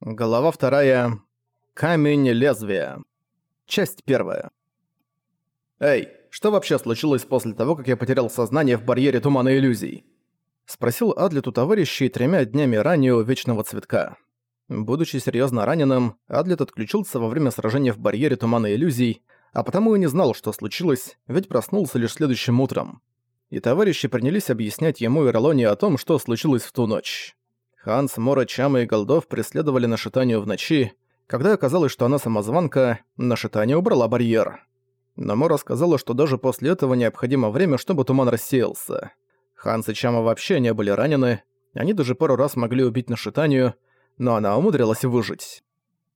Глава вторая. Камень лезвия. Часть первая. «Эй, что вообще случилось после того, как я потерял сознание в барьере тумана иллюзий?» Спросил Адлет у товарищей тремя днями ранее у Вечного Цветка. Будучи серьезно раненым, Адлет отключился во время сражения в барьере тумана иллюзий, а потому и не знал, что случилось, ведь проснулся лишь следующим утром. И товарищи принялись объяснять ему и Ролоне о том, что случилось в ту ночь. Ханс, Мора, Чама и Голдов преследовали Нашитанию в ночи. Когда оказалось, что она самозванка, Нашитания убрала барьер. Но Мора сказала, что даже после этого необходимо время, чтобы туман рассеялся. Ханс и Чама вообще не были ранены, они даже пару раз могли убить Нашитанию, но она умудрилась выжить.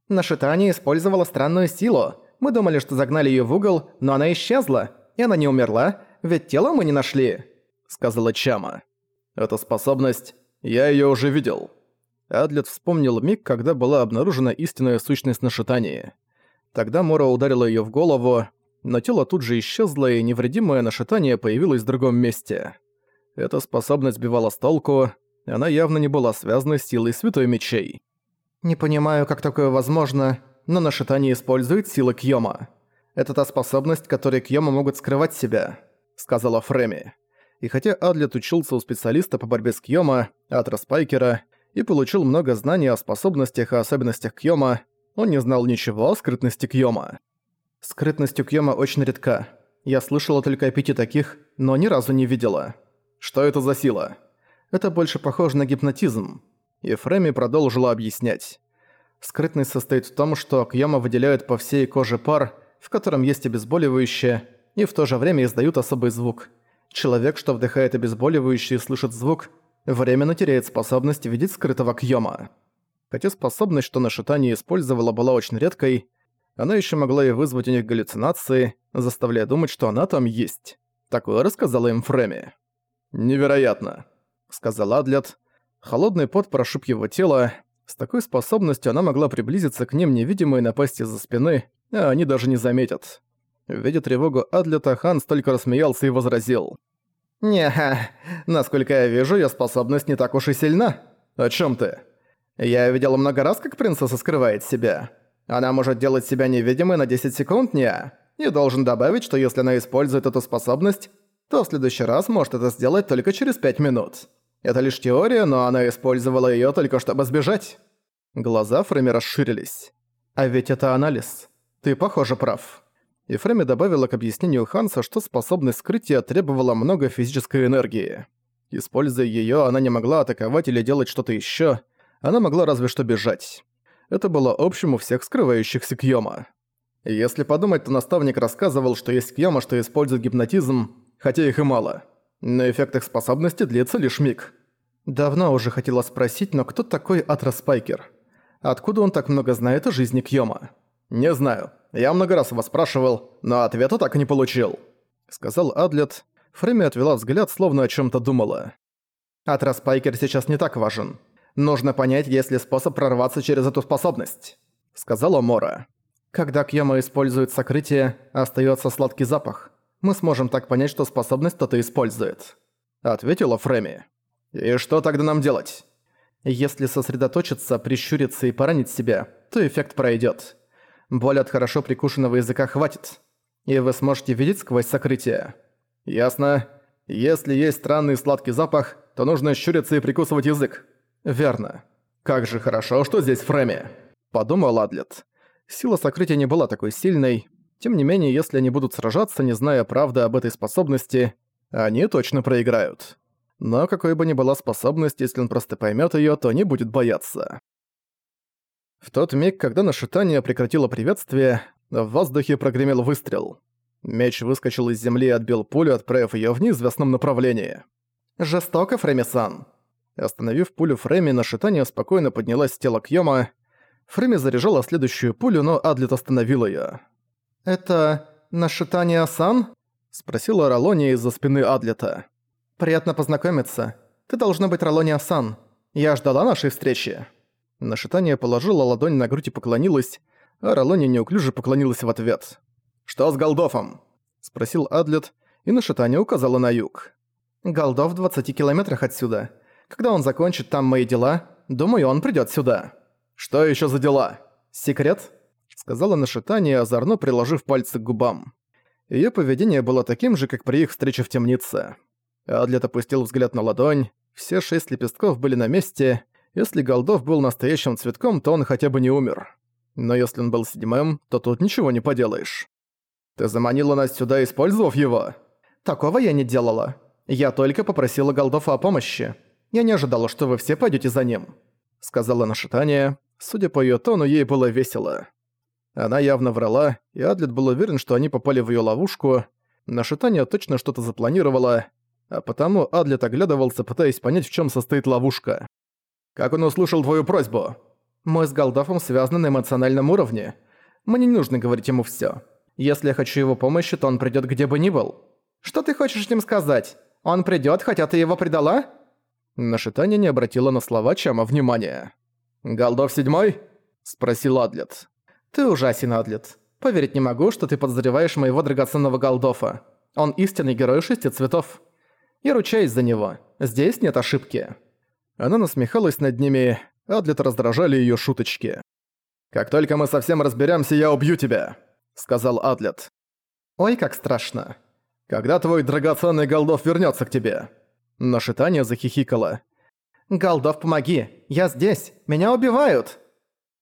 Нашитание использовала странную силу. Мы думали, что загнали её в угол, но она исчезла, и она не умерла, ведь тело мы не нашли», — сказала Чама. «Эта способность я её уже видел. Адлет вспомнил миг, когда была обнаружена истинная сущность нашитания. Тогда Мора ударила её в голову, но тело тут же исчезло, и невредимое нашитание появилось в другом месте. Эта способность сбивала с толку, она явно не была связана с силой Святой Мечей. «Не понимаю, как такое возможно, но нашитание использует силы Кьёма. Это та способность, которой Кьёма могут скрывать себя», — сказала Фреми и хотя Адлет учился у специалиста по борьбе с Кьёма, Атра Спайкера, и получил много знаний о способностях и особенностях Кьёма, он не знал ничего о скрытности Кьёма. Скрытность у Кьёма очень редка. Я слышала только о пяти таких, но ни разу не видела. Что это за сила? Это больше похоже на гипнотизм. И Фреми продолжила объяснять. Скрытность состоит в том, что Кьёма выделяют по всей коже пар, в котором есть обезболивающее, и в то же время издают особый звук – Человек, что вдыхает обезболивающее и слышит звук, временно теряет способность видеть скрытого Кьёма. Хотя способность, что Нашитание использовала, была очень редкой, она еще могла и вызвать у них галлюцинации, заставляя думать, что она там есть. Такое рассказала им Фреми. «Невероятно», — сказал Адлет. Холодный пот прошиб его тело. С такой способностью она могла приблизиться к ним невидимо и напасть из-за спины, а они даже не заметят. Видя тревогу Адлета, Ханс только рассмеялся и возразил. Не насколько я вижу, её способность не так уж и сильна. О чём ты?» «Я видела много раз, как принцесса скрывает себя. Она может делать себя невидимой на 10 секунд, не? И должен добавить, что если она использует эту способность, то в следующий раз может это сделать только через 5 минут. Это лишь теория, но она использовала её только чтобы сбежать». Глаза Фрейми расширились. «А ведь это анализ. Ты, похоже, прав». И Фрейми добавила к объяснению Ханса, что способность скрытия требовала много физической энергии. Используя её, она не могла атаковать или делать что-то ещё, она могла разве что бежать. Это было общим у всех скрывающихся Кьёма. Если подумать, то наставник рассказывал, что есть Кьёма, что использует гипнотизм, хотя их и мало. Но эффект их способности длится лишь миг. Давно уже хотела спросить, но кто такой Атрас Спайкер? Откуда он так много знает о жизни Кьёма? Не знаю. Я много раз его спрашивал, но ответа так и не получил», — сказал Адлет. Фрейми отвела взгляд, словно о чем то думала. «Атрас Пайкер сейчас не так важен. Нужно понять, есть ли способ прорваться через эту способность», — сказала Мора. «Когда Кьяма использует сокрытие, остается сладкий запах. Мы сможем так понять, что способность кто-то использует», — ответила Фрейми. «И что тогда нам делать?» «Если сосредоточиться, прищуриться и поранить себя, то эффект пройдет. Боль от хорошо прикушенного языка хватит. И вы сможете видеть сквозь сокрытие. Ясно. Если есть странный сладкий запах, то нужно щуриться и прикусывать язык. Верно. Как же хорошо, что здесь Фреми. Подумал Адлет. Сила сокрытия не была такой сильной. Тем не менее, если они будут сражаться, не зная правды об этой способности, они точно проиграют. Но какой бы ни была способность, если он просто поймет ее, то не будет бояться. В тот миг, когда нашитание прекратило приветствие, в воздухе прогремел выстрел. Меч выскочил из земли и отбил пулю, отправив её в неизвестном направлении. «Жестоко, Фреми-сан!» Остановив пулю Фреми, нашитание спокойно поднялась с тела Кьёма. Фреми заряжала следующую пулю, но Адлет остановил её. «Это... нашитание-сан?» — спросила Ролония из-за спины Адлета. «Приятно познакомиться. Ты должна быть Ролония-сан. Я ждала нашей встречи». Нашитание положила ладонь на грудь и поклонилась, а Ролони неуклюже поклонилась в ответ. «Что с Голдофом?» – спросил Адлет, и Нашитание указала на юг. «Голдов в 20 километрах отсюда. Когда он закончит там мои дела, думаю, он придёт сюда». «Что еще за дела? Секрет?» Сказала Нашитание, озорно приложив пальцы к губам. Её поведение было таким же, как при их встрече в темнице. Адлет опустил взгляд на ладонь, все шесть лепестков были на месте. Если Голдов был настоящим цветком, то он хотя бы не умер. Но если он был седьмым, то тут ничего не поделаешь. «Ты заманила нас сюда, использовав его?» «Такого я не делала. Я только попросила Голдофа о помощи. Я не ожидала, что вы все пойдете за ним», — сказала Нашитание. Судя по её тону, ей было весело. Она явно врала, и Адлет был уверен, что они попали в её ловушку. Нашитание точно что-то запланировала, а потому Адлет оглядывался, пытаясь понять, в чём состоит ловушка. «Как он услышал твою просьбу?» «Мы с Голдафом связаны на эмоциональном уровне. Мне не нужно говорить ему всё. Если я хочу его помощи, то он придёт где бы ни был». «Что ты хочешь этим сказать? Он придёт, хотя ты его предала?» Нашитание не обратила на слова Чама внимания. «Голдов седьмой?» – спросил Адлет. «Ты ужасен, Адлет. Поверить не могу, что ты подозреваешь моего драгоценного Голдофа. Он истинный герой шести цветов. Я ручаюсь за него. Здесь нет ошибки». Она насмехалась над ними, Адлет раздражали её шуточки. «Как только мы совсем разберёмся, я убью тебя», — сказал Адлет. «Ой, как страшно. Когда твой драгоценный Голдов вернётся к тебе?» Наша захихикала. «Голдов, помоги! Я здесь! Меня убивают!»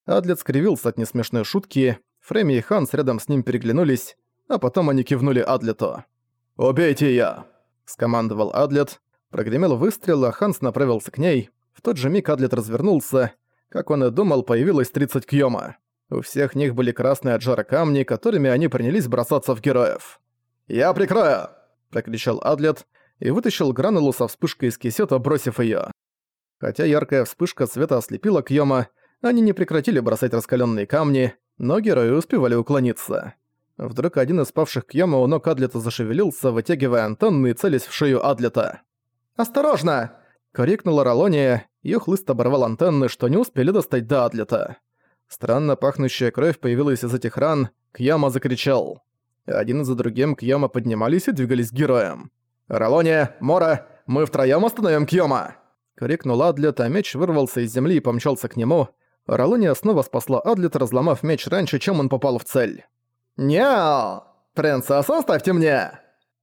Адлет скривился от несмешной шутки, Фрейми и Ханс рядом с ним переглянулись, а потом они кивнули Адлету. «Убейте я!» – скомандовал Адлет. Прогремел выстрел, а Ханс направился к ней. В тот же миг Адлет развернулся. Как он и думал, появилось 30 кьёма. У всех них были красные от жара камни, которыми они принялись бросаться в героев. «Я прикрою!» – прокричал Адлет и вытащил гранулу со вспышкой из кисета, бросив её. Хотя яркая вспышка света ослепила Кьёма, они не прекратили бросать раскаленные камни, но герои успевали уклониться. Вдруг один из павших Кьёма у ног Адлета зашевелился, вытягивая антенны и целясь в шею Адлета. «Осторожно!» — крикнула Ролония, её хлыст оборвал антенны, что не успели достать до Адлета. Странно пахнущая кровь появилась из этих ран, Кьяма закричал. Один за другим Кьяма поднимались и двигались к героям. «Ролония! Мора! Мы втроём остановим Кьяма!» Крикнул Адлет, а меч вырвался из земли и помчался к нему. Ролония снова спасла Адлет, разломав меч раньше, чем он попал в цель. «Няу! Принцесса, оставьте мне!»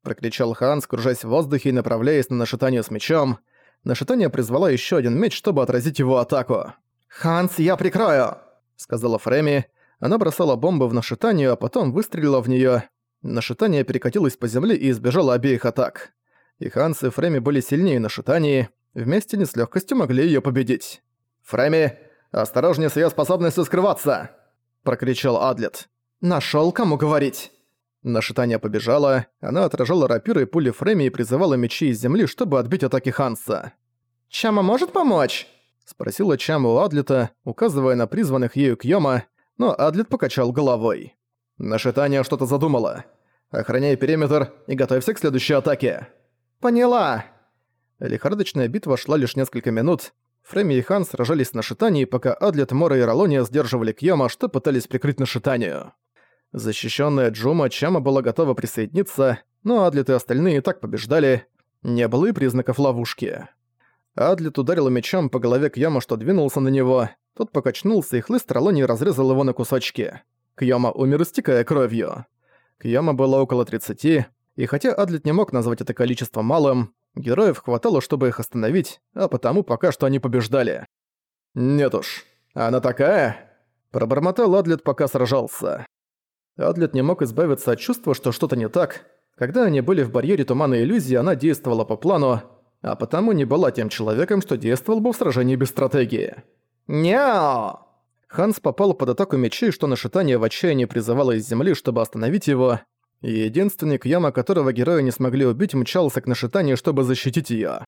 Прокричал Ханс, кружась в воздухе и направляясь на нашитание с мечом. Нашитание призвала еще один меч, чтобы отразить его атаку. «Ханс, я прикрою!» Сказала Фреми. Она бросала бомбы в нашитание, а потом выстрелила в нее. Нашитание перекатилось по земле и избежало обеих атак. И Ханс и Фреми были сильнее нашитаний, вместе не с легкостью могли ее победить. «Фреми, осторожнее с ее способностью скрываться!» Прокричал Адлет. Нашел кому говорить!» Нашитание побежала, она отражала рапиры и пули Фрейми и призывала мечи из земли, чтобы отбить атаки Ханса. «Чама может помочь?» – спросила Чама у Адлета, указывая на призванных ею Кьёма, но Адлет покачал головой. Нашитание что-то задумала. Охраняй периметр и готовься к следующей атаке. «Поняла!» Лихорадочная битва шла лишь несколько минут. Фрейми и Хан сражались на Шитании, пока Адлет, Мора и Ролония сдерживали Кьёма, что пытались прикрыть Нашитанию. Защищенная Джума Чама была готова присоединиться, но Адлет и остальные так побеждали. Не было и признаков ловушки. Адлет ударил мечом по голове Кьяма, что двинулся на него. Тот покачнулся, и хлыст Ролони разрезал его на кусочки. Кьяма умер, истекая кровью. Кьяма было около 30, и хотя Адлет не мог назвать это количество малым, героев хватало, чтобы их остановить, а потому пока что они побеждали. «Нет уж, она такая?» Пробормотал Адлет, пока сражался. Адлет не мог избавиться от чувства, что что-то не так. Когда они были в барьере тумана иллюзии, она действовала по плану, а потому не была тем человеком, что действовал бы в сражении без стратегии. «Няо!» Ханс попал под атаку мечей, что нашитание в отчаянии призывало из земли, чтобы остановить его, и единственный Кьяма, которого герои не смогли убить, мчался к нашитанию, чтобы защитить её.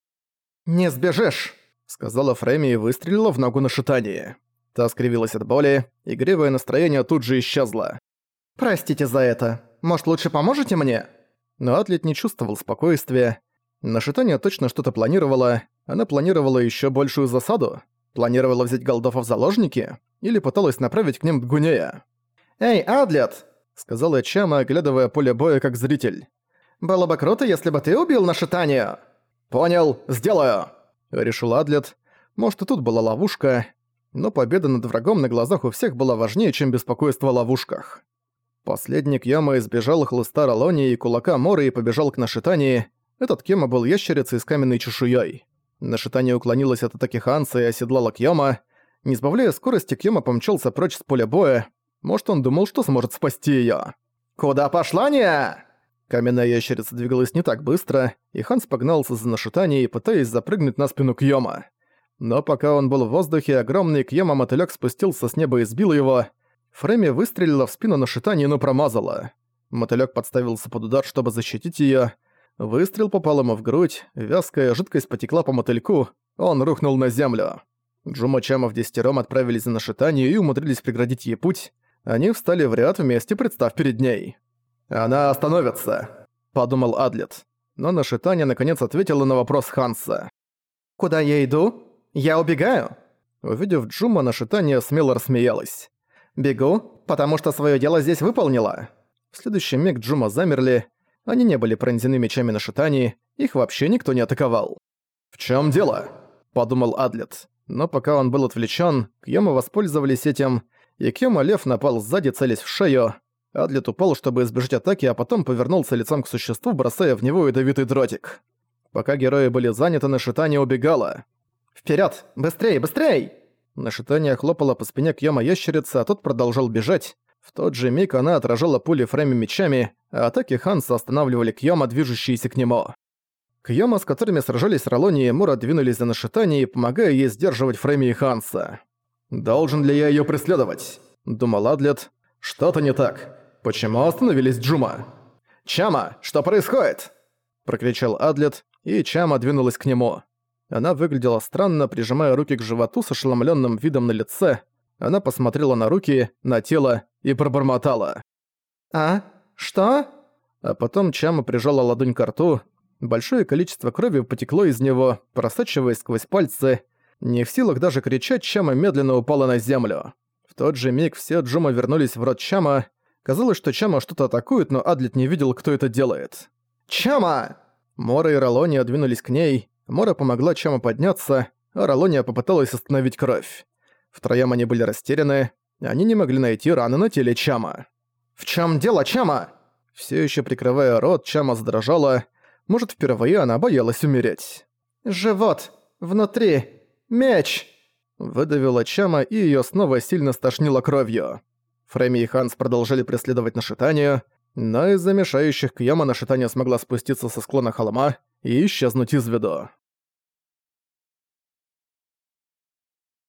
«Не сбежишь!» — сказала Фрейми и выстрелила в ногу нашитании. Та скривилась от боли, игривое настроение тут же исчезло. «Простите за это. Может, лучше поможете мне?» Но Атлет не чувствовал спокойствия. Нашитание точно что-то планировала. Она планировала еще большую засаду. Планировала взять голдофа в заложники? Или пыталась направить к ним Дгунея? «Эй, Адлет!» — сказала Чама, оглядывая поле боя как зритель. «Было бы круто, если бы ты убил нашитание!» «Понял, сделаю!» — решил Адлет. Может, и тут была ловушка. но победа над врагом на глазах у всех была важнее, чем беспокойство о ловушках. Последний Кьяма избежал хлыста Ролони и кулака Моры и побежал к Нашитании. Этот Кьяма был ящерицей с каменной чешуей. Нашитание уклонилась от атаки Ханса и оседлала Кьяма. Не сбавляя скорости, Кьяма помчался прочь с поля боя. Может, он думал, что сможет спасти её. «Куда пошла не?» Каменная ящерица двигалась не так быстро, и Ханс погнался за Нашитанией, пытаясь запрыгнуть на спину Кьяма. Но пока он был в воздухе, огромный Кьяма-мотылёк спустился с неба и сбил его. Фрейми выстрелила в спину Нашитании, но промазала. Мотылёк подставился под удар, чтобы защитить её. Выстрел попал ему в грудь, вязкая жидкость потекла по мотыльку, он рухнул на землю. Джума Чама в десятером отправились за Нашитанию и умудрились преградить ей путь. Они встали в ряд вместе, представ перед ней. «Она остановится», — подумал Адлет. Но Нашитания наконец ответила на вопрос Ханса. «Куда я иду?» «Я убегаю!» Увидев Джума, Нашитания смело рассмеялась. «Бегу, потому что своё дело здесь выполнила». В следующий миг Джума замерли. Они не были пронзены мечами Нашитании, их вообще никто не атаковал. «В чём дело?» – подумал Адлет. Но пока он был отвлечён, Кьёма воспользовались этим, и Кьёма Лев напал сзади, целясь в шею. Адлет упал, чтобы избежать атаки, а потом повернулся лицом к существу, бросая в него ядовитый дротик. Пока герои были заняты, Нашитания убегала. Вперед! Быстрей, быстрей!» Нашитание хлопало по спине Кьяма ящерицы, а тот продолжал бежать. В тот же миг она отражала пули Фрейми мечами, а атаки Ханса останавливали Кьяма, движущиеся к нему. Кьяма, с которыми сражались Ролони и Мура, двинулись за Нашитание, помогая ей сдерживать Фрейми и Ханса. «Должен ли я её преследовать?» – думал Адлет. «Что-то не так. Почему остановились Джума?» «Чама, что происходит?» – прокричал Адлет, и Чама двинулась к нему. Она выглядела странно, прижимая руки к животу с ошеломленным видом на лице. Она посмотрела на руки, на тело и пробормотала. «А? Что?» А потом Чама прижала ладонь к рту. Большое количество крови потекло из него, просачиваясь сквозь пальцы. Не в силах даже кричать, Чама медленно упала на землю. В тот же миг все Джума вернулись в рот Чама. Казалось, что Чама что-то атакует, но Адлет не видел, кто это делает. «Чама!» Мора и Ролония двинулись к ней. Мора помогла Чама подняться, а Ролония попыталась остановить кровь. Втроём они были растеряны, они не могли найти раны на теле Чама. «В чём дело, Чама?» Всё ещё прикрывая рот, Чама задрожала. Может, впервые она боялась умереть. «Живот! Внутри! Меч!» Выдавила Чама, и её снова сильно стошнило кровью. Фрейми и Ханс продолжали преследовать нашитание, но из-за мешающих Кьяма нашитание смогла спуститься со склона холма и исчезнуть из виду.